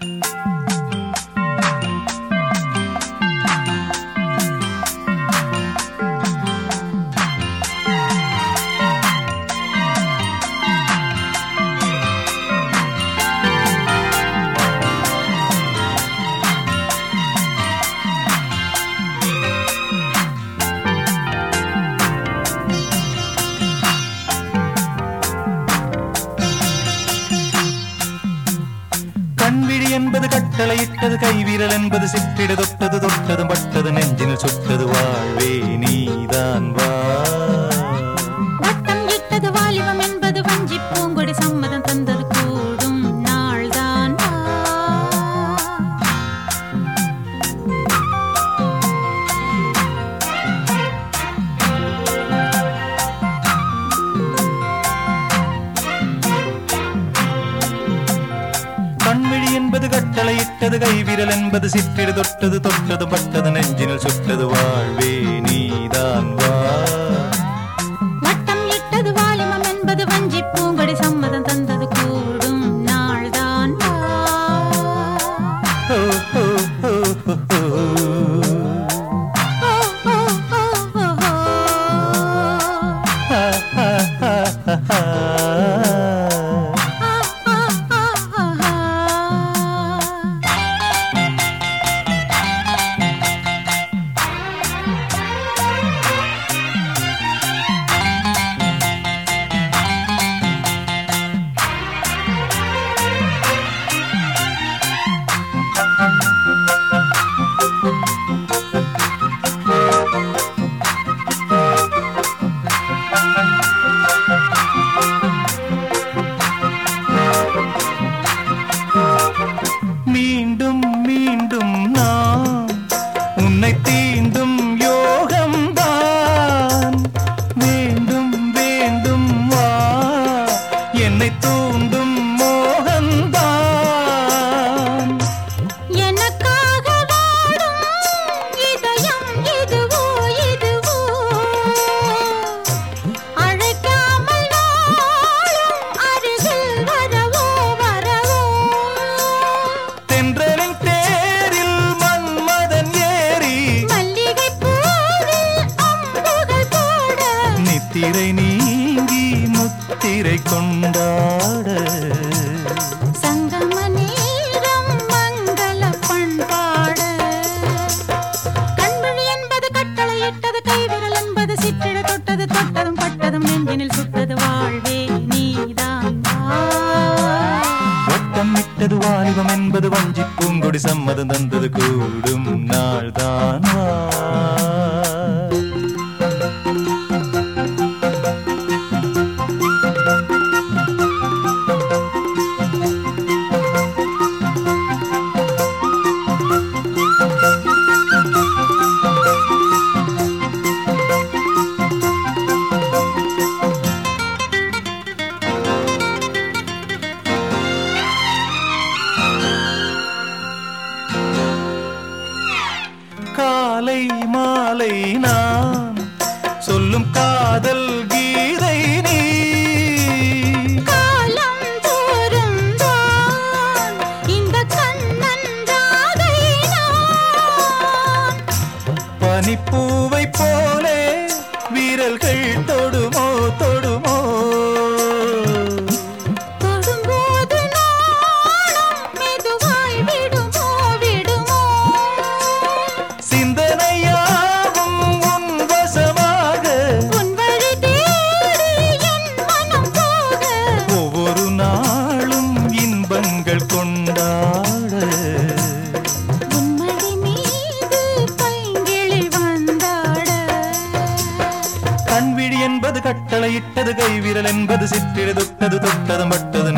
Bye. கட்டளையிட்டது கைவிரல் என்பது சிற்றிட தொட்டது தொட்டது பட்டது கட்டளையிட்டது கைவிரல் என்பது சிற்றிடு தொட்டது தொட்டது பட்டது நெஞ்சினில் சுட்டது வாழ்வே. நித்திரை நீங்கி முத்திரை கொண்டாட. சங்கம நேரம் மங்கள பண்பாட. கண்விழி என்பது கட்டளையிட்டது கைவிரல் என்பது சிற்றிட தொட்டது தொட்டதும் பட்டதும் நெஞ்சினில் சுட்டது வாழ்வே நீதான். வா. வட்டம் விட்டது வாலிபம் என்பது வஞ்சி பூங்கொடி சம்மதம் தந்தது கூடும் நாள்தான். வா மாலை மாலை நான் சொல்லும் காதல் கட்டளையிட்டது கைவிரல் என்பது சிற்றிடு தொட்டது தொட்டது மட்டது